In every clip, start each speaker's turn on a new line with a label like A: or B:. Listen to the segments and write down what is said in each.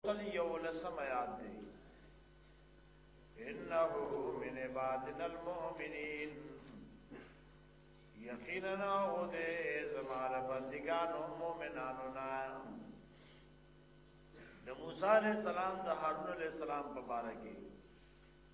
A: قل یولسم آیات دی انه من عبادنا المؤمنین یقینا او دې زماره بندګانو مؤمنانو نه د موسی علی السلام د هارون علی السلام په باره کې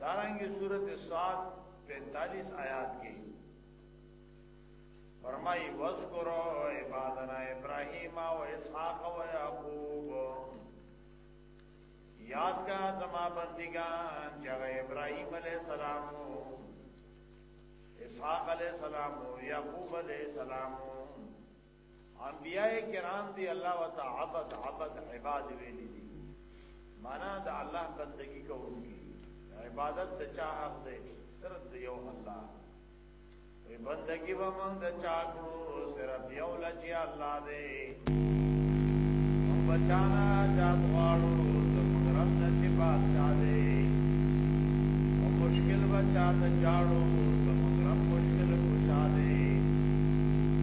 A: دارنګه سورته صاد 45 آیات کې فرمایي وذکرو عبادنا ابراهیم او اسحاق او یعقوب یاد کا زما بندگان چې ابراهیم علیه السلام اسحاق علیه السلام او یعقوب علیه السلام انبیاء کرام دی الله وتعالى عبد عبد عباد ویلی دی معنا د الله بندگی کوونکی عبادت د چا حق دی صرف د یو الله وی بندگی به مونږ د چا کړو صرف یو لچی الله دی بچانا جات غواړو د قدرت نه چې بادشاہ دی او مشکل بچا ته جاړو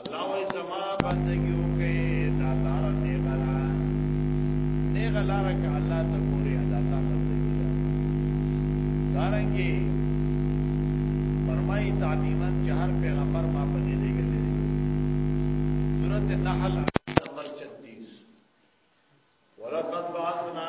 A: الله وای زما بندگی وکي دا لار نه غلا نه غلا رکه الله ته ګوري دا تا بندگی ده دارنګي فرمای تعلیما چې هر پیغمبر ما په دې لګل دي سورۃ النحل نمبر 36 ولقد بعثنا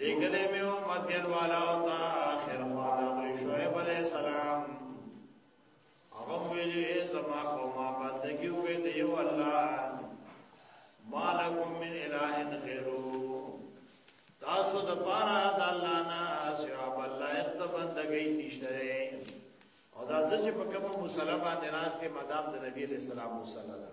A: لګلې مې او مدین والا او تا اخر والا غوي شعیب علی السلام هغه ویلې زما قومه بندګي وې دی والله مالکم من اله غیرو تاسو د پارا د الله نه سوا بل لایق بندګي نشته او دا چې په کوم مسلمان د ناس کې مدام د نبی علیہ السلام مصلی الله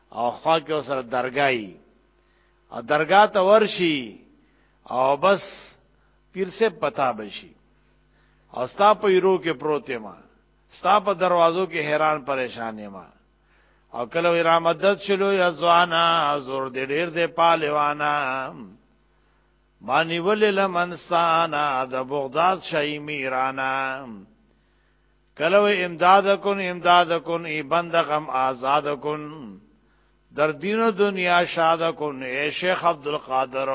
A: او خوا کې سره درګای او درګا ته ورشي او بس پیر سے پتا بشي او ستا په یرو کې پروت ما ستا په دروازو کې حیران پریشان ما او کله وی را مدد شلو یا ځوانا زور دې ډېر دې پالوانا مانی ولې لمنستانا د بغداد شای میرانا کلو امداد کن امداد کن ای بند غم آزاد کن در دین و دنیا شاد کن ای شیخ عبدالقادر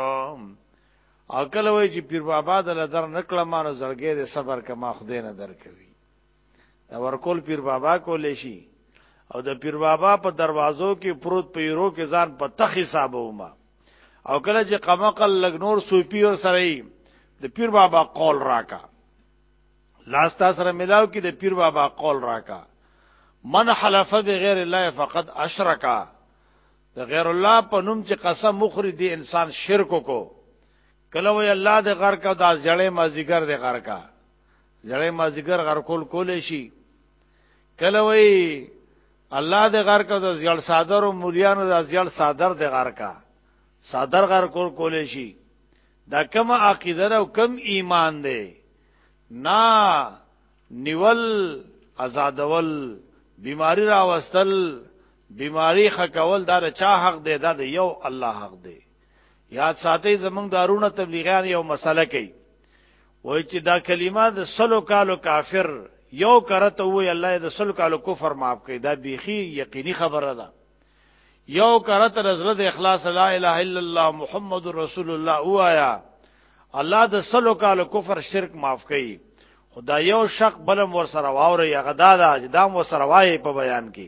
A: او کله وای چې پیر بابا د لدر نکړه ما نو زړګې د صبر کما خدای نه درکوي دا ورکول پیر بابا کولې شي او د پیر بابا په دروازو کې پروت پیرو کې ځان په تخ حساب وما او کله چې قمقل لګ نور سوپی ور سره د پیر بابا قول راکا لاس تا سره ملاو کې د پیر بابا قول راکا من حلف بغیر الله فقد اشرکا د غیر الله په نوم چې قسم مخری دی انسان شرک کو کله وی الله د غر کا دا ځړې مازیګر د غر کا ځړې مازیګر غر کول کولې شي کله وی الله د غر کا د ځړ صادر او مليانو د ځړ صادر د غر کا صادر غر کول کولې شي دا کوم عقیده او کوم ایمان دی نا نیول آزادول بیماری راوستل بیماری خکول دا چا حق دی دا د یو الله حق دی یاد ساتي زمونږ دارونه تبلیغیان یو مسله کوي وای چې دا کلمه د سلو کالو کافر یو کرته وای الله د سلو کالو کفر معاف کړي دا بیخي یقیني خبره ده یو کرت رزرد اخلاص لا اله الا الله محمد رسول الله اوایا الله د سلو کال کفر شرک معاف کړي خدا یو شق بلم ور سره واوري هغه دا دام ور سره وای په بیان کې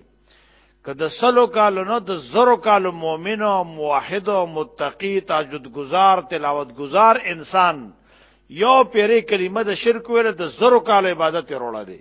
A: که د سلو کال نو د زرو کال مؤمن او موحد او متقی تاجد گزار تلاوت گزار انسان یو پیری کلمه د شرک ویل د زرو کال عبادت وروړه دی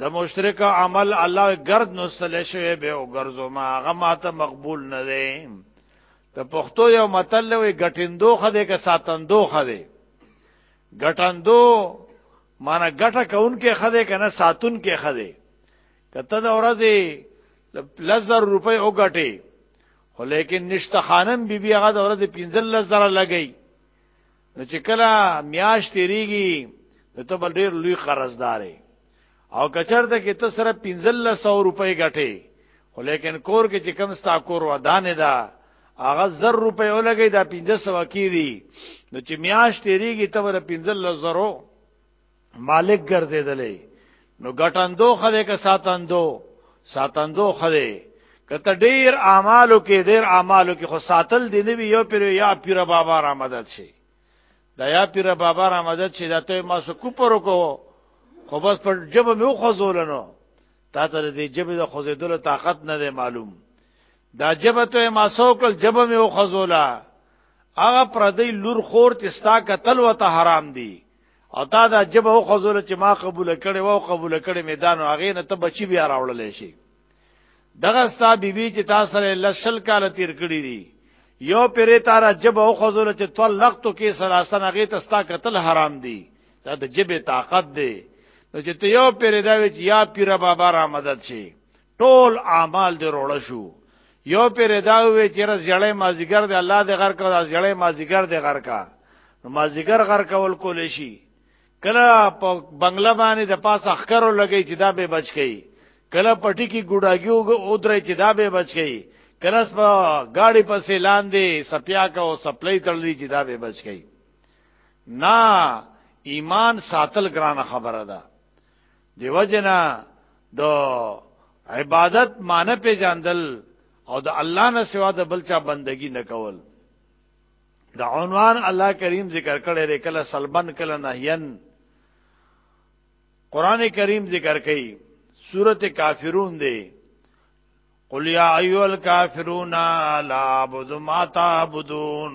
A: د مشرک عمل الله گرد نسل شوی به او ګرځو ما هغه ماته مقبول نه دی ته پښتو یو متل وی ګټندو خده که ساتندو خده ګټندو معنی ګټه کون کې خده کنه ساتون کې خده کته د ورځې لزر روپۍ او ګټي خو لیکن نشته خانم بیبي هغه د ورځې 15000 لګي نو چې کله میاش تیریږي نو ته بل ډیر لوی قرضدارې او کچرته کې ته سره 1500 روپۍ ګټې خو لیکن کور کې چې کم ستا کور ودانې ده هغه زر روپۍ ولګي دا 1500 کیدی نو چې میاش تیریږي ته ور 1500 مالک ګرځیدلې نو ګټندو خله که ساتندو ساتندو خله کته ډیر اعمالو کې ډیر اعمالو کې خو ساتل دی نه یو پیر یا پیر بابا را مدد شي دا یا پیر بابا را مدد شي دا ته ما سو کوپر کو خو بس پر جبه مې خوځولنو تا ته دې جبه د خوځېدلو طاقت نه دی معلوم دا جبه ته ما سوکل جبه مې خوځولا هغه پردی لور خور تستا قتل وته حرام دی او تا دا جبه او خزول چې ما قبول کړي وو قبول کړي میدان هغه نه ته بچي بیا راوړل شي دغه ستا بیبي چې تا سره لشل کال تیر کړی دي یو پرې تارا جبه او خزول چې طلقتو کې سلاسن هغه ته ستا قتل حرام دي دا د جبه طاقت دی نو چې ته یو پرې دا وی چې یا پیر بابا را مدد شي ټول اعمال دې روړ شو یو پیر دا وی چې رس جړې مازیګر دې الله دې غر کړه جړې مازیګر دې غر کا نو مازیګر غر کول کول شي کله په بنگله باندې د پاسه اخکرو لګی چې دا به بچ کی کله پټی کی ګډاګیو او درې چې دا به بچ کی کله په گاډي پسې لاندې سپیا کا او سپلې تړلې چې دا به بچ کی نه ایمان ساتل ګران خبره ده دیو جنا د عبادت معنی په جاندل او د الله نه سوا د بل چا بندگی نه کول د عنوان الله کریم ذکر کړي لري کله سلبن کله نهین قران کریم ذکر کړي سورته کافرون دی قل یا ایو الکافرون لا عبد ما تعبدون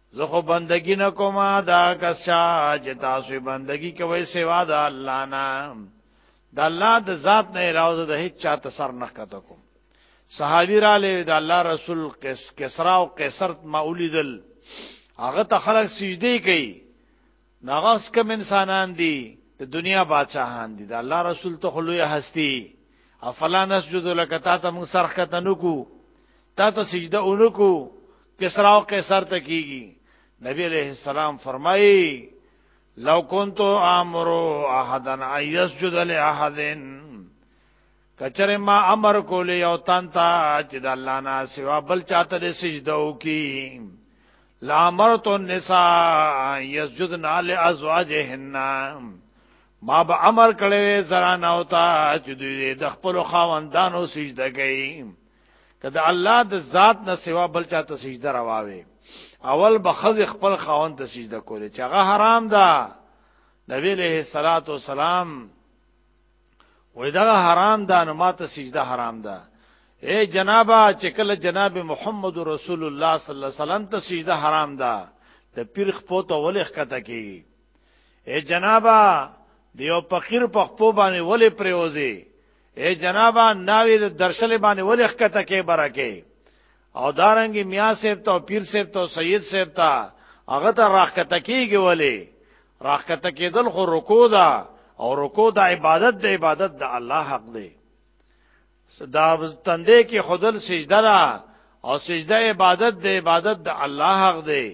A: زه خو بندگی نه کوم دا کسا چې تاسو بندگی کوي سوا د الله نه د الله د ذات نه علاوه د هیڅ چا تسر نه کته کوم صحابي را لې د الله رسول کس کسرا او قیصر ما اولیدل هغه ته خلک سجدي کوي ناغه کم انسانان دي د دنیا بادشاہان دي د الله رسول ته خلوی هستی افلا نسجد لك تا ته موږ سرخ کته نکو تا ته سجده اونکو کسرا او قیصر ته کیږي نبی علیہ السلام فرمایي لو كنت امر احدا ان يسجد لاحد کچره ما امر کول یو تن ته چې د الله نه سوا بل چاته د سجده وکي لا مرت النساء یسجدن علی ازواجهن ما به امر کړی زران او تا چې دوی د خپل خاوندانو سجده کوي کله الله د ذات نه سوا بل چاته سجده رواوي اول به خز خپل خاوند ته سجده کوله چې هغه حرام ده نبی له صلوات و سلام وای دا حرام ده نو ماته سجده حرام ده اے جنابا چې کله جناب محمد رسول الله صلی الله علیه وسلم ته سجده حرام ده د پیر خپو ته ولې ښکته کی اے جنابا دیو فقیر په خپو باندې ولې پریوزي اے جنابا ناوی د درشل باندې ولې ښکته کې برکه او دارنګي میا صاحب ته پیر صاحب ته سید صاحب ته هغه ته راخته کیږي ولی راخته کېدل خو رکو ده او رکو د عبادت د عبادت د الله حق دی دا تندې کې خودل سجده را او سجده عبادت د عبادت د الله حق دی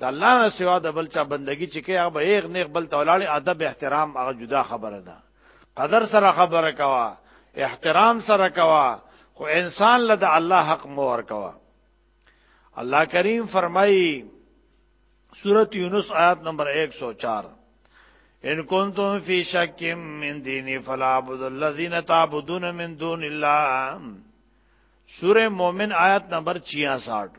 A: د الله نه سوا د بل چا بندگی چې کې هغه به یې نه بل تولاړي ادب احترام هغه جدا خبره ده قدر سره خبره کوا احترام سره کوا خو انسان له د الله حق مور کوا الله کریم فرمایي سورۃ یونس آیات نمبر 104 ان کنتم فی شک من دینی فلا عبد الذین تعبدون من دون الله سورہ مومن آیت نمبر 66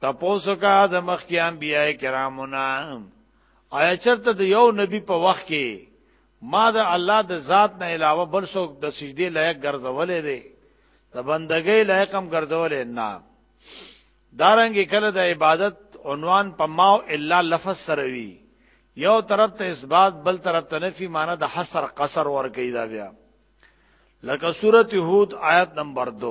A: تپوسو کا د مخکې انبیاء کرامونه آیا چرته د یو نبی په وخت کې ما د الله د ذات نه علاوه بل څوک د سجدي لایق ګرځولې دي د بندګۍ لایق هم ګرځولې نه دارنګ کله د عبادت عنوان په ماو الا لفظ سره وی یو طرف ته اثبات بل طرف ته نفي معنی د حصر قصر ور کوي دا بیا لکه سورته هود آیت نمبر 2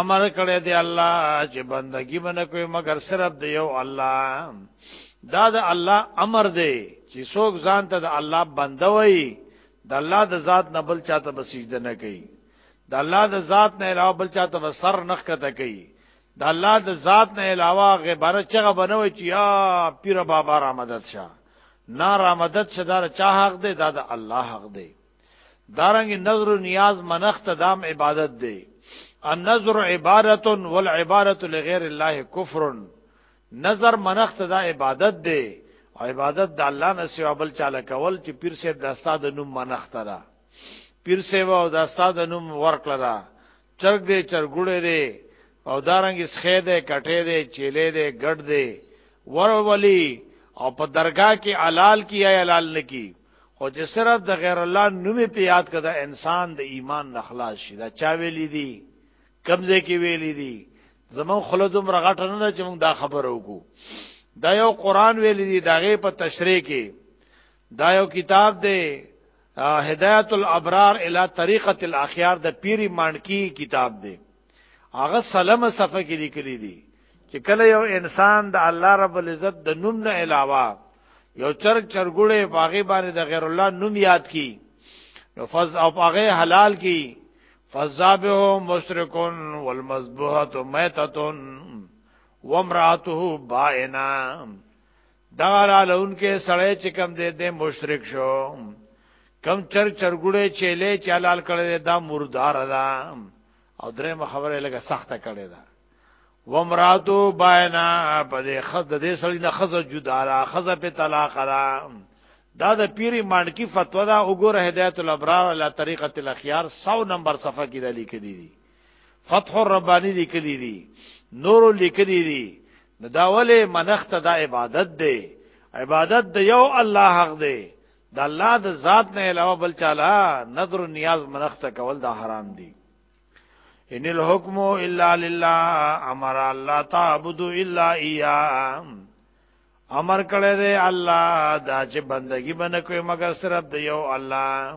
A: امر کړی دی الله چې بندگی باندې کوي مگر صرف دی یو الله دا د الله امر دی چې څوک ځان ته د الله بنده وای د الله د ذات نه بل چاته بسجده نه کوي د الله د ذات نه علاوه بل چاته به سر نخ کته کوي د الله د ذات نه علاوه غیبره چغه بنوي چې یا پیر بابا را مدد شه نه را مدد شه دا چا حق دی دا د الله حق دی دارنګ نظر و نیاز منخت دام عبادت دی النظر عبارت والعبارت لغیر الله کفر نظر منخت دا عبادت دی او عبادت د الله نه سوا بل چاله کول چې پیر صاحب د استاد نوم منخت را پیر صاحب او د استاد نوم ورکړه چرګ دی چرګوړې دی او دارنګ سخې دی کټې دی چيلې دی ګډ دی ورولي او په درگاه کې حلال کی یا حلال نکی خو چې صرف د غیر الله نوم په یاد کده انسان د ایمان نخلاص شي دا چا ویلې دي کمزې کې ویلې دي زمون خلدوم رغټ نه چې موږ دا خبر وکړو دا یو قران ویلې دي داغه په تشریح کې دا یو کتاب دی هدایت الابرار الی طریقه الاخیار د پیری مانکی کتاب دی هغه سلمه صفحه کې لیکلي دي چې کله یو انسان د الله رب العزت د نوم نه علاوه یو چرګ چرګوړې باغې باندې د غیر الله نوم یاد کی نو فز او باغې حلال کی فذابه مشرکون والمذبوحه میتتون وامراته بائنا دا را لونکې سړی چې کم دې دې مشرک شو کم چر چرګړې چيلې چلال کړي دا مردار ده او درې خبره لګه سخته کړي ده ومراتو باینا په دې خد دې سړی نه خزه جدا را خزه په طلاق را دا د پیری مانکی فتوا دا وګوره هدایت الابرار علی طریقه الاخيار 100 نمبر صفحه کې د لیکلي دي فتح الربانی لیکلی دی نور لیکلی دی نو دا ولې منخت دا عبادت دی عبادت د یو الله حق دی د الله د ذات نه علاوه بل چاله نظر و نیاز منخت کول دا حرام دی ان الحكم الا لله امر الله تعبد الا اياه امر کړی دی الله دا چې بندگی بنه کوي مگر صرف د یو الله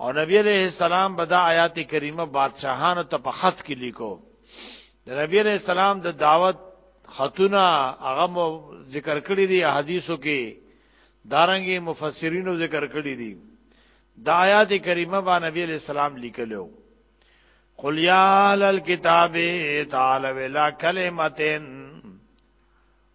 A: او نبی علیہ السلام به دا آیات کریمه بادشاہانو ته په خط کې لیکو د نبی علیہ السلام د دعوت خطونه هغه ذکر کړی دی حدیثو کې دارنګي مفسرینو ذکر کړی دی دا آیات کریمه با نبی علیہ السلام لیکلو قل یا اهل الكتاب تعالوا الى كلمتين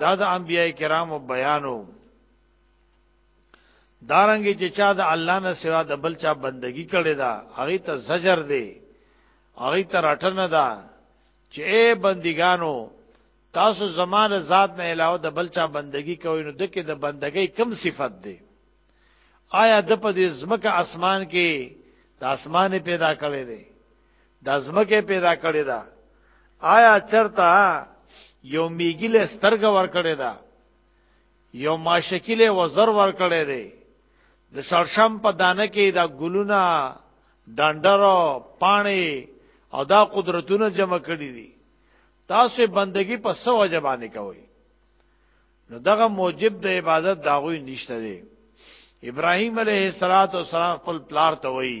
A: دا د انبیاء کرامو بیانو دارنګ چې چا د الله نه سوا د بل چا بندگی کړي دا هغه ته زجر دی هغه ته رټنه ده چې اے بندګانو تاسو زمانه ذات نه علاوه د بل چا بندگی کوئ نو دکې د بندګۍ کم صفت دی آیا د په دې زمکه اسمان کې د اسمان پیدا کړي دی د ازمکه پیدا کړی دا آیا چرتا یو میګیله سترګ ور کړی دا یو ماشکیله وزر ور کړی دی د شړشم په دانه کې دا ګلونه ډنډرو پانی او دا قدرتونه جمع کړی دي تاسو بندگی په سو وجبانه کوي نو دغه موجب د عبادت داغوی نشته دی ابراهيم عليه السلام خپل پلار ته وایي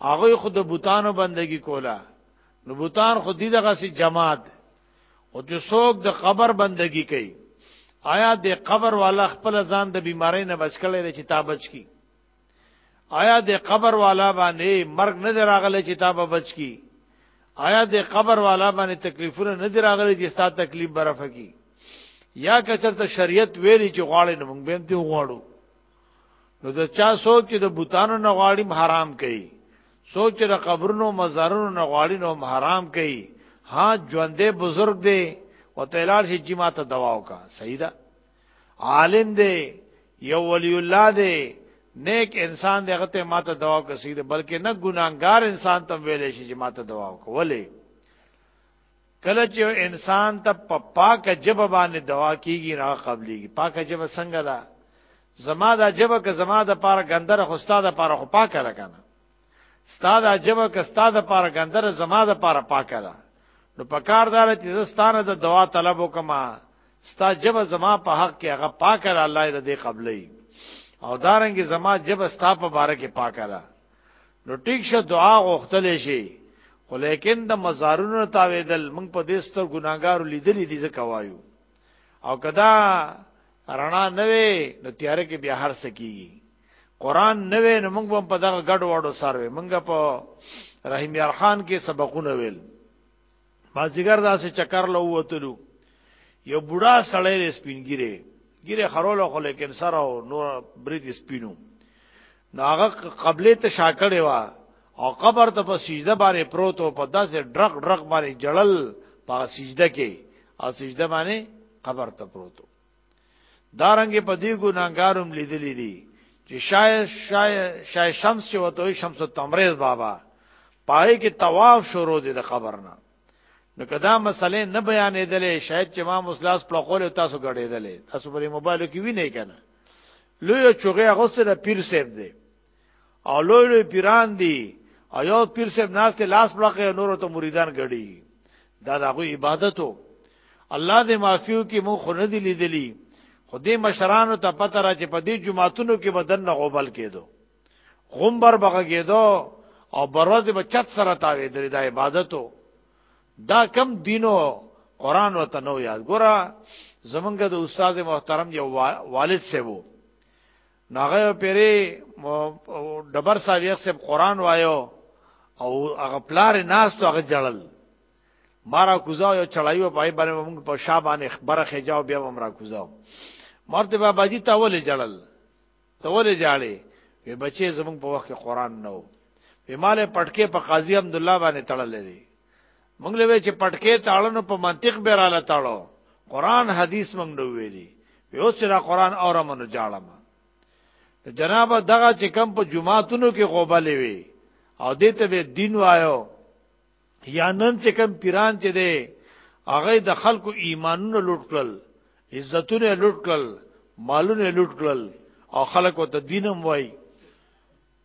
A: هغه خود بوتانو بندگی کولا نو بوتان خو دې دغه سي جماعت او چې څوک د قبر بندگی کوي آیا د قبر والا خپل ځان د بیماری نه بچ کړي چې تا بچ کی آیا د قبر والا باندې مرګ نه دراغله چې تا به بچ کی آیا د قبر والا باندې تکلیفونه نه دراغله چې ستا تکلیف برفه کی یا کچرته شریعت ویلی چې غواړي نو موږ به هم ته غواړو نو د چا سوچ چې د بوتانو نه غواړي حرام کوي سوچ چې د قبرونو مزارونو نه غواړي نو حرام کوي ها ژوندې بزرگ دی او تلال شي چې ماته دوا وکا صحیح ده عالم دی یو ولی الله دی نیک انسان دی غته ماته دوا وکا صحیح ده بلکې نه ګناګار انسان تم ویلې شي چې ماته دوا وکا ولې کله چې انسان ته په پاکه جبه باندې دوا کیږي نه قبليږي پاکه جبه څنګه ده زما دا جبه که زما د پاره ګندره خو ستاده پاره خو پاکه ده کنه ستاده جبه که ستاده پاره ګندره زما د پاره پاکه ده نو په کار دار چې زستانه د دوا طلب وکما ستا جبه زما په حق کې هغه پاکه ده الله دې قبلې او دارنګ زما جبه ستا په باره کې پاکه ده نو ټیک شه دعا غوښتل شي خو لیکن د مزارونو تاویدل موږ په دې ستر ګناګارو لیدلې دي ځکه وایو او کدا رڼا نه وي نو تیار کې بیا هر سکی قران نه وي نو موږ په دغه ګډ وډو سره موږ په رحیم یار خان کې سبقونه ویل مازیګر داسې چکر له ووتلو یو بوډا سړی د سپینګیره ګیره خرول خو لیکن سره او نور برید سپینو ناغه قبله ته شاکړې وا او قبر ته په سجده باندې پروت او په داسې ډرق ډرق باندې جړل په سجده کې او سجده باندې قبر ته پروت دارنګ په دې ګناګاروم لیدلې دي چې شاید شاید شاید شمس چې وته شمس تمریز بابا پای کې طواف شروع دي د قبر نه نو کدا مسلې نه بیانې دلې شاید چې ما مسلاس پر قول تاسو غړې دلې تاسو په موبایل کې وینې کنه لوی چوغه غوسته د پیر سیب دی او لوی لوی پیران دي او یو پیر صاحب ناس ته لاس پړقه نور ته مریدان غړي دا دغه عبادتو الله دې معافیو کې مون خو نه دی لیدلی خو دې مشرانو ته پته را چې په دې جمعاتونو کې بدن نه غوبل کېدو غمبر بغه کېدو او بروز به چت سره تاوي درې دا عبادتو دا کم دینو قران وته نو یاد ګوره زمونږ د استاد محترم یو والد سه وو ناغه پیری دبر صاحب یې سب قران وایو او هغه پلار ناس ته هغه جړل مارا کوزا یو چړایو پای باندې موږ په شابانه خبره خجاو بیا موږ را کوزا مرته بابا جی ته ولې جړل ته ولې جاړې وی بچي زموږ په وخت کې قران نه و وی مال پټکې په قاضي عبد الله باندې تړلې دي موږ له چې پټکې تاړنو په منطق به را لتاړو قران حدیث موږ نو ویلي یو چې را قران اورمنو جاړم جناب دغه چې کم په جمعاتونو کې غوبلې وي او دې ته به دین وایو یا نن چې کم پیران چې دی هغه د خلکو ایمانونه لوټ کړل عزتونه لوټ کړل مالونه لوټ کړل او خلکو ته دینم وای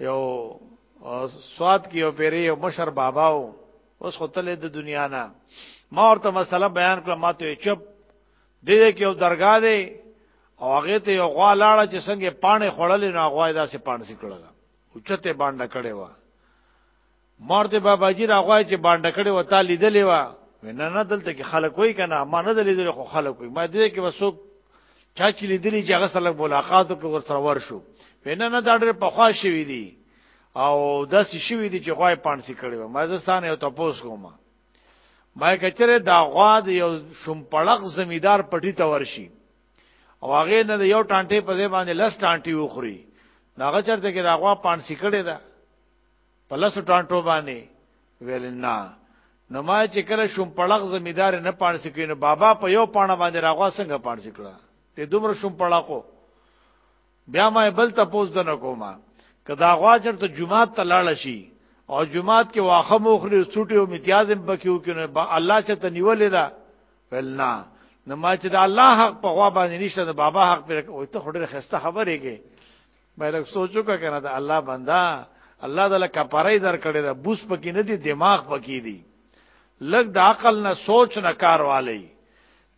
A: یو سواد کې یو پیری یو مشر باباو اوس خپل د دنیا نه ما ورته مسله بیان کړم ما ته چپ دې کې یو درگاه دی او هغه ته یو غوا لاړه چې څنګه پانه خړلې نو غوا داسې پانه سي کړل او چته باندې کړي وا مور ته باباجي راغوای چې باندې کړي و تا لیدلې و نه نه دلته کې خلک وای کنه ما نه لیدلې خو خلک وای ما دې کې وسوک چا چې لیدلې چې هغه سره ملاقات وکړ ور سره ورشو وینا نه دا ډېر په خوا شوی دی او داس شوی دی چې غوای پانسی کړی ما زستان یو تاسو کوم ما کچره دا غوا د یو شوم پړق زمیدار پټی ته ورشي
B: او هغه نه یو ټانټې په ځای باندې لس ټانټي وخوري ناغه چرته کې دا غوا پانسی کړی دا په لاسو ټانټو باندې ویل نه نو ما چې کله شوم پړق زمیدار نه پانسی کړی نو بابا په یو پانه باندې راغوا څنګه پانسی کړه ته دومره شوم پړقو بیا ما بل ته پوز دنه کومه کدا غوا چرته جمعه ته لاړ شي او جمعه کې واخه موخري سټي او امتیاز هم پکيو کې نو الله چې ته نیولې دا ویل نه نو ما چې د الله حق په غوا باندې نشته د بابا حق پر او ته خډره خسته خبرې کې مې سوچو کا کنه دا الله بندا الله د کفاره در کړی دا بوس پکې نه دی دماغ پکې دی لګ د عقل نه سوچ نه کار والی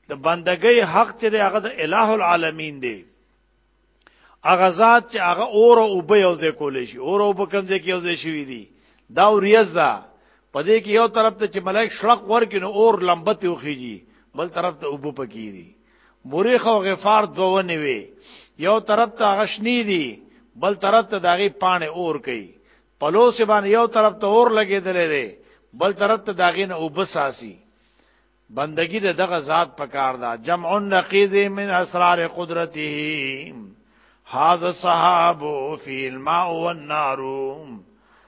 B: د بندګۍ حق چې هغه د الٰه العالمین دی هغه ذات چې هغه اور او به یو ځای کول شي اور او به کوم ځای کې یو ځای شوی دی دا ریاض ده پدې کې یو طرف ته چې ملائک شړق ورکینو اور لمبته وخیږي بل طرف ته اوبو پکې دي بوریخ او غفار دوونه وی یو طرف ته غشنی دی بل طرف ته داغي پانه اور کوي پلوس باندې یو طرف ته اور لګیدلې دی بل طرف ته داغي نه وبساسي بندگی د دغه ذات پکار دا جمع نقیز من اسرار قدرته هاذا صحاب فی الماء والنار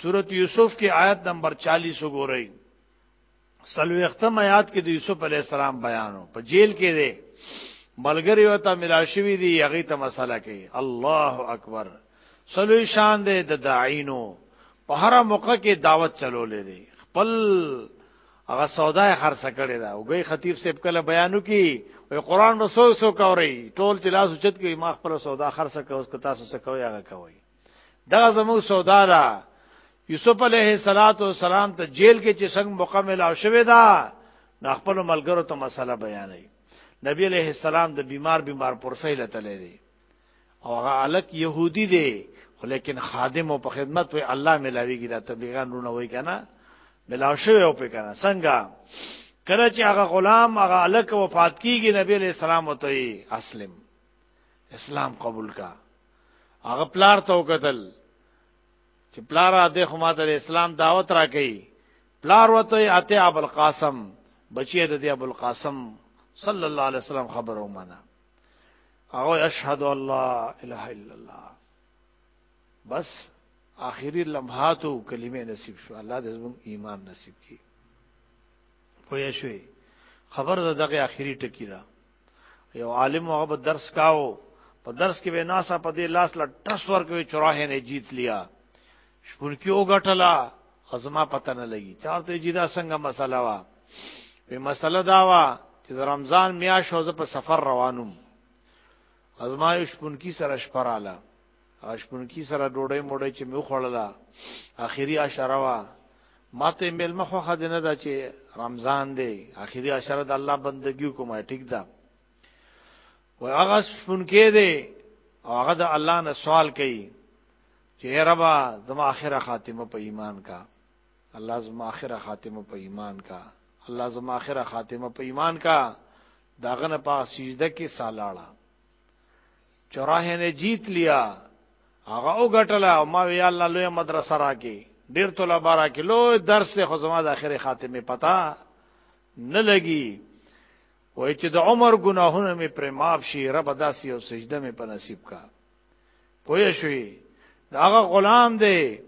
B: سورت یوسف کې آیت نمبر 40 وګورئ سلوختم آیات کې د یوسف علی السلام بیانو په جیل کې دی ملګری وته ملاشوی دی هغه ته مسله کوي الله اکبر سلوی شان دی د داعینو په هر موقع کې دعوت چلولې دی خپل هغه سودا خرڅ کړی دا وګي خطیب سیب کله بیانو کی وی قران رسول سو کوي ټول چې لاس اوچت کوي ما خپل سودا خرڅ کوي اوس که تاسو څه کوي هغه کوي دا زمو سودا ده یوسف علیه السلام ته جیل کې چې څنګه مکمل او شوی دا د خپل ملګرو ته مسله بیانوي نبی علیہ السلام د بیمار بیمار پرسه لته لري او هغه الک يهودي دی خو لیکن خادم او په خدمت وي الله ملاويږي دا تبلیغان رونه وای کنه ملاو شوی او په کنه څنګه کله چې هغه غلام هغه الک وفات کیږي نبی علیہ السلام ته اسلم اسلام قبول کا هغه پلار ته وکتل چې پلار دې خو ماته اسلام دعوت راکړي پلار وته اته ابو القاسم بچی د دې ابو القاسم صلی الله علیه وسلم خبرو منه او اشهد الله اله الا الله بس اخیری لمحات او کلمې نصیب شو الله دې زموږ ایمان نصیب کړي پوه شوي خبر دغه اخیری ټکی را یو عالم هغه درس کاو په درس کې به ناسا په دې لاس لا ټرس ورکوي چراه نه جیت لیا شپون کې وګټلا ازما پته نه لګي چارته جیدا څنګه مسله وا په مسله دا وا چې رمضان میاشت وځ په سفر روانم ازما شپون کې سره شپراله هغه شپونکي سره ډوډۍ موډۍ چې مې وخوړله اخري عشره وه ما ته میلمه خوښه دی نه ده چې رمضان دی اخري عشره د الله بندګي وکړم ټیک ده و هغه شپونکي دی او هغه د الله نه سوال کوي چې ربا زما اخره خاتمه په ایمان کا الله زما اخره خاتمه په ایمان کا الله زما اخره خاتمه په ایمان کا داغه نه په سجده کې سالاړه چراه نه جیت لیا هغه او غټل او ما وی الله لوی مدرسه راکې ډیر طلبه راکې لوی درس له خزما د اخره خاتمه پتا نه لګي وای چې د عمر ګناهونه می پر معاف شي رب داسې او سجده می په نصیب کا پوه شوي داغه غلام دی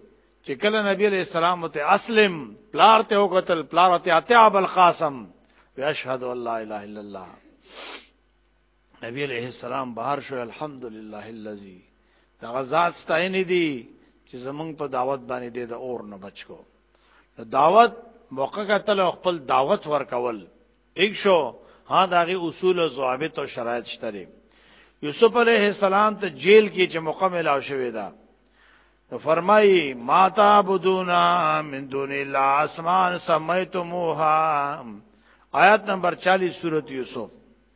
B: چې کله نبی علیہ السلام ته اسلم پلار ته وکتل پلار ته اتیا ابل قاسم یشهد الله الا الله نبی علیہ السلام بهر شو الحمدلله الذی دا غزاد ستاین دی چې زمنګ په دعوت باندې د اور نه بچو نو دعوت موقع کتل خپل دعوت ورکول ٹھیک شو ها داغي اصول او ضوابط او شرایط شته یوسف علیہ السلام ته جیل کې چې موقع ملاو شوې ده نو فرمایي ما تعبدونا من دون الله اسمان سمیتموها آیات نمبر 40 سورۃ یوسف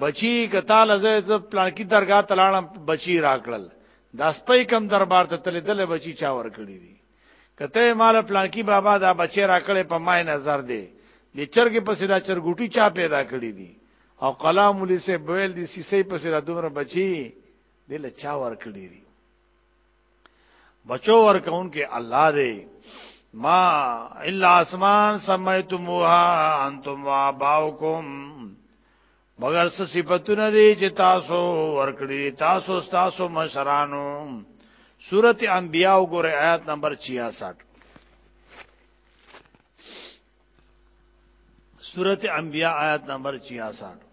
B: بچی که تعالی زه پلانکی درگاه تلاړم بچی راکړل دا سپی کم دربار ته تل دل بچی چا ور کړی دي کته مال پلانکی بابا دا بچی راکړې په مای نظر دی د چرګ په سیدا چرګوټی چا پیدا کړی دي او قلم ولې سه بویل دي سیسې په سیدا دومره بچی دل چا ور کړی دي بچو ورکون کې الله دی ما الا اسمان سمیتموها انتم واباؤکم مگر څه صفاتونه دي چې تاسو ورکړي تاسو تاسو مشرانو سورته انبیاء وګوره آیات نمبر 66 سورته انبیاء آیات نمبر 66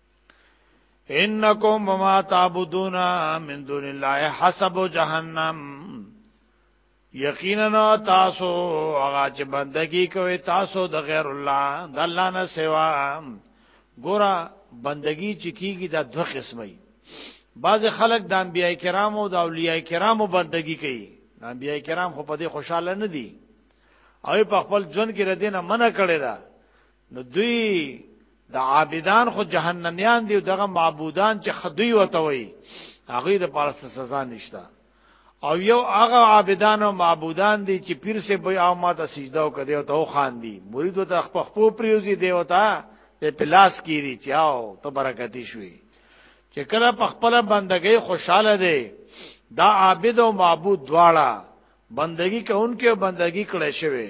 B: انکم وما تعبدون من دون الله حسب جهنم یقینا تاسو هغه چې بندگی کوي تاسو د غیر الله د الله نه سوا ګوره بندگی چې کیږي دا دوه قسمه وي بعض خلک د انبیای کرامو د اولیاء کرامو بندگی کوي د انبیای کرام خو په دې خوشاله نه دي او په خپل ژوند کې ردینه منع کړی دا نو دوی د عابدان خو جهنميان دي دغه معبودان چې خدوی وته وي هغه د پاره سزا نشته او یو هغه عابدان او معبودان دي چې پیر سه به او ماته سجده او کده او ته خان دي مرید او ته خپل خپل پریوزي دی او ته په پلاس کیری چاو ته برکتی شوي چې کله په خپل بندګۍ خوشاله دي دا عابد او معبود دواړه بندگی کوونکې او بندگی کړې شوی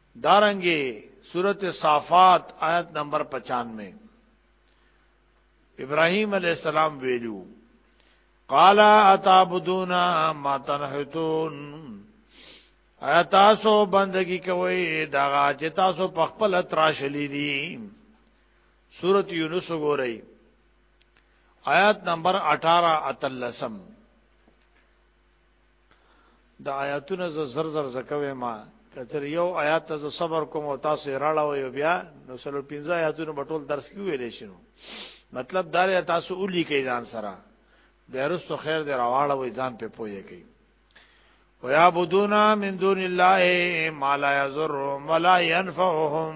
B: دارنګه سورت صافات آیت نمبر 95 ابراهيم عليه السلام ویلو قال اتعبدون ما تنحتون ایا تاسو بندگی کوي دا چې تاسو په خپل تراشلې دي سورۃ یونس وګورئ آیات نمبر 18 اتلسم د آیاتونه ز زر زر زکوي ما کتر یو آیات ته صبر کوم او تاسو راړه وي بیا نو سلو 15 آیاتونه بټول درس کې ویلې شنو مطلب دا لري تاسو اولی کې ځان سره بیرستو خیر دې راواړه وي ځان په پوي کوي ويعبدون من دون الله ما لا يضرهم ولا ينفعهم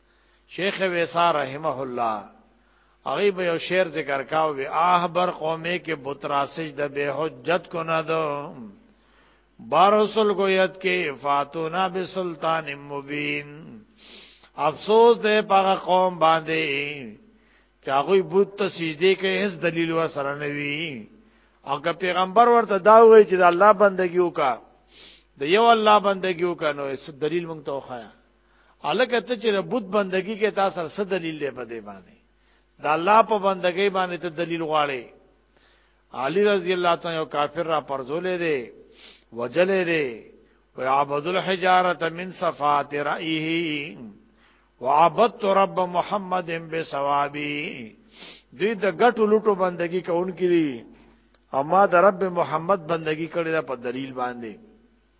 B: شیخ ویسا رحمه الله هغه به یو شعر ذکر کاو وی آه بر قومه کې بتراسج د به حجت کو نه دو بار رسول گویت کې فاتونا بسلطان مبین افسوس دې پاغه قوم باندې چاغوی بوت ته سجده کې هیڅ دلیل ور سره نه وی او که پیغمبر ورته دا وایي چې د الله بندگی وکا د یو الله بندگی وکا نو دلیل مونږ ته وخایا الکه ته چې بت بندگی کې تاسو سره څه دلیل دی په دې باندې د الله په بندګۍ باندې ته دلیل غواړي علی رضی الله تعالی یو کافر را پرزولې دی وجلې دی ويعبد الحجاره من صفات رايه وعبدت رب محمد بثوابي دوی د غټو لټو بندگی کوونکې دي اما د رب محمد بندگی کړي دا په دلیل باندې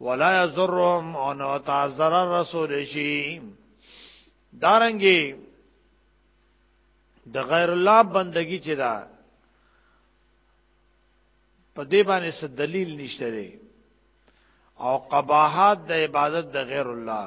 B: ولا یزرهم او نو تعذر رسول شي دارنګي د دا غیر الله بندگی چې دا په دې باندې څه دلیل نشته او قباحات د عبادت د غیر الله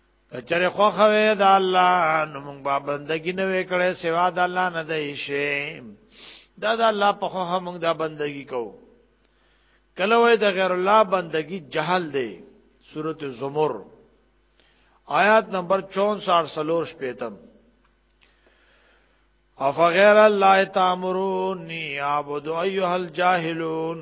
B: کچره خو خوي د الله نو موږ به بندګي نه وکړې سوا د الله نه دی شي دا د الله په خو موږ دا بندګي کو کله وای د غیر الله بندګي جهل دی سورته زمر آیات نمبر 64 سلور شپیتم اف غیر الله تامرونی عبد ایها الجاهلون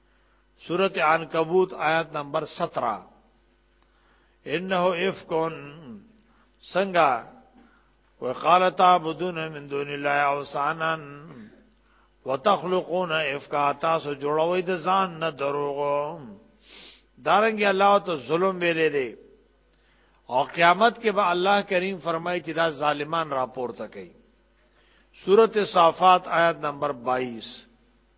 B: سورة عنکبوت آیت نمبر 17 انه افکون څنګه وقال تعبدون من دون الله اوثانا وتخلقون افکا تاسو جوړوي د ځان نه دروغ دارنګ الله ته ظلم ویلې دي او قیامت کې به الله کریم فرمایي چې دا ظالمان راپورته کوي سورته صافات آیت نمبر 22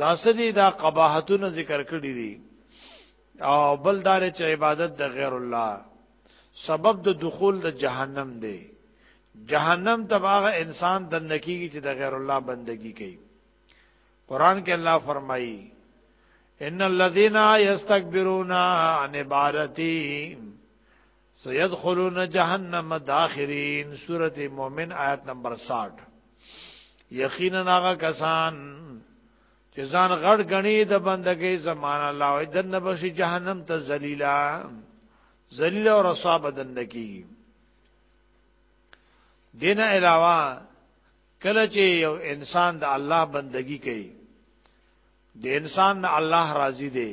B: دا سدي دا قباحتونه ذکر کړی دي او بل دار چې عبادت د غیر الله سبب د دخول د جهنم دی جهنم ته باغه انسان د نکیږي چې د غیر الله بندگی کوي قران کې الله فرمایي ان الذين يستكبرون عن عبادتي سيدخلون جهنم داخرين سورة مومن آیت نمبر 60 یقینا هغه کسان چې ځان غړ غني د بندګۍ زمانہ الله او د نبشي جهنم ته ذلیلا ذلیل او رسوا بدن کی دین علاوه کله چې یو انسان د الله بندگی کوي د انسان نه الله راضي دی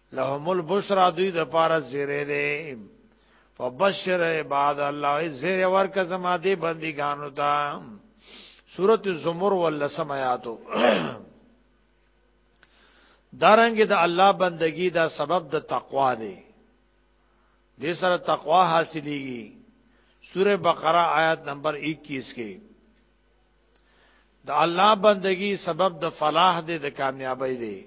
B: لهم البشرا دوی د پاره زیره دی فبشر عباد الله زیره ورکه زما دی بندګانو ته سورۃ الزمر ولسم آیاتو دارنګ د الله بندگی دا سبب د تقوا دی دې سره تقوا حاصلېږي سوره بقره آیات نمبر 21 کې د الله بندگی سبب د فلاح دی د کامیابی دی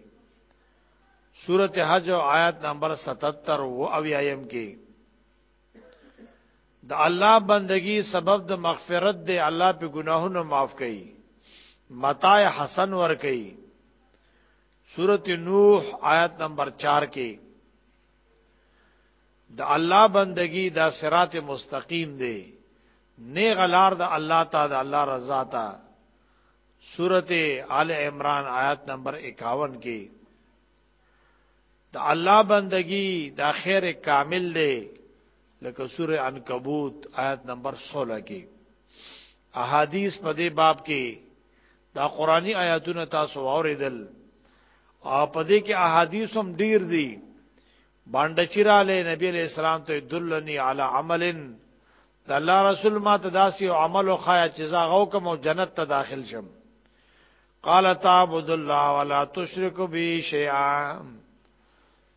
B: سورت حج او آیت نمبر 77 و او یایم کې د الله بندگی سبب د مغفرت دی الله په ګناهونو معاف کوي متاع حسن ور کوي سورت نوح آیت نمبر 4 کې د الله بندگی دا صراط مستقیم دی نه غلار د الله تعالی الله رضا ته سورت آل عمران آیات نمبر 51 کې د الله بندگی دا خیر کامل دی لکه سوره عنکبوت آیت نمبر 16 کې احادیث په دې باب کې دا قرآنی آیاتونه تاسو اوریدل او په دې کې احادیث هم ډیر دي باندې چیراله نبی علیہ السلام ته دلنی علی عملن د الله رسول ما ته داسې عمل او خایا چې زاغو کوم جنت ته داخل شم قال تعبد الله ولا تشرك به شيئا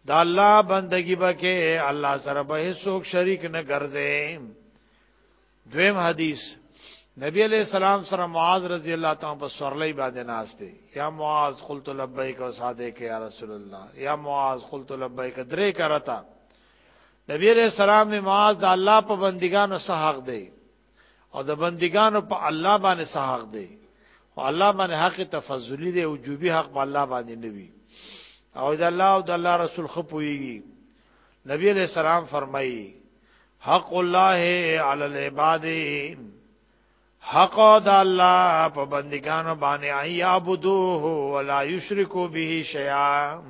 B: دا الله بندگی بکې الله سره به هیڅوک شریک نه ګرځي دویم حدیث نبی علیہ السلام سره معاذ رضی الله تعالی په سورلې باندې ناشته یا معاذ قلت لبیک و صادق یا رسول الله یا معاذ قلت لبیک درې کرتا نبی علیہ السلام نے معاذ د الله په بندګانو صحق دی او د بندګانو په الله باندې صحق دی او الله باندې حق تفضلی دی او جوبی حق په الله باندې نوي او د الله او د الله رسول خپويږي نبی علیہ السلام فرمایي حق الله علی العباد حق د الله په بندګانو باندې ایعبدوه ولا یشرکو به شیئا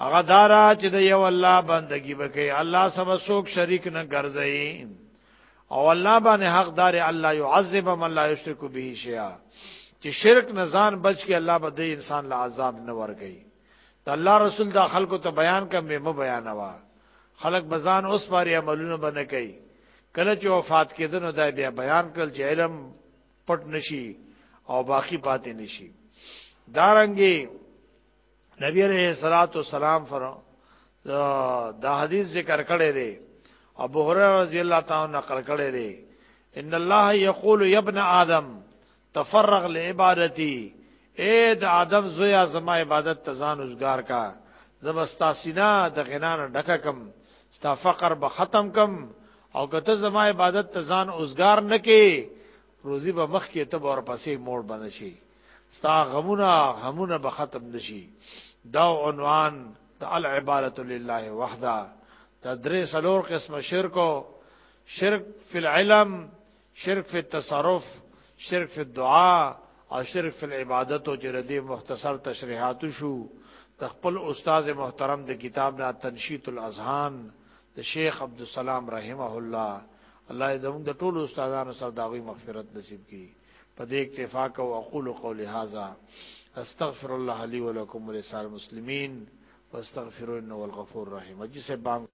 B: هغه دارا چې د یو الله بندگی وکي الله سبا څوک شریک نه ګرځي او الله باندې حقدار الله يعذب من لا يشرك به شيئا چې شرک نه ځان بچ کې الله به د انسان له عذاب نه ورګي د الله رسول دا خلکو ته بیان کوم به بیانوا خلک بزان اوس پاري عملونه باندې کوي کله چې وفات کېدل نو دا بیا بیان کړل چې علم پټ نشي او باقی پاتې نشي دارنګي نبی علیہ الصلوۃ والسلام فر دا حدیث ذکر کړی دی ابو هريره رضی الله تعالی نقل کړی دی ان الله یقول یا ابن آدم تفرغ لعبادتی اے د آدم زویا زما عبادت تزان وزګار کا زبستا سینا د غنان ډکه کم ستا فقر به ختم کم او کته زما عبادت تزان وزګار نکې روزي به مخ کې ته ور پسې موړ بنشي ستا غمونه غمونه به ختم نشي دا عنوان د العبادت لله وحده دا درې سلور قسم شرک شرک فی العلم شرک فی التصرف شرک فی الدعاء او شرک فی العبادت او جردی مختصر تشریحات شو د خپل استاد محترم د کتاب نه تنشیط الاذهان د شیخ عبد السلام رحمه الله الله دې موږ د ټولو استادانو سره داوی مغفرت نصیب کړي په دې اتفاق او اقول قول هذا استغفر الله لي ولكم ولسائر المسلمين واستغفروا انه الغفور الرحيم اجي سبان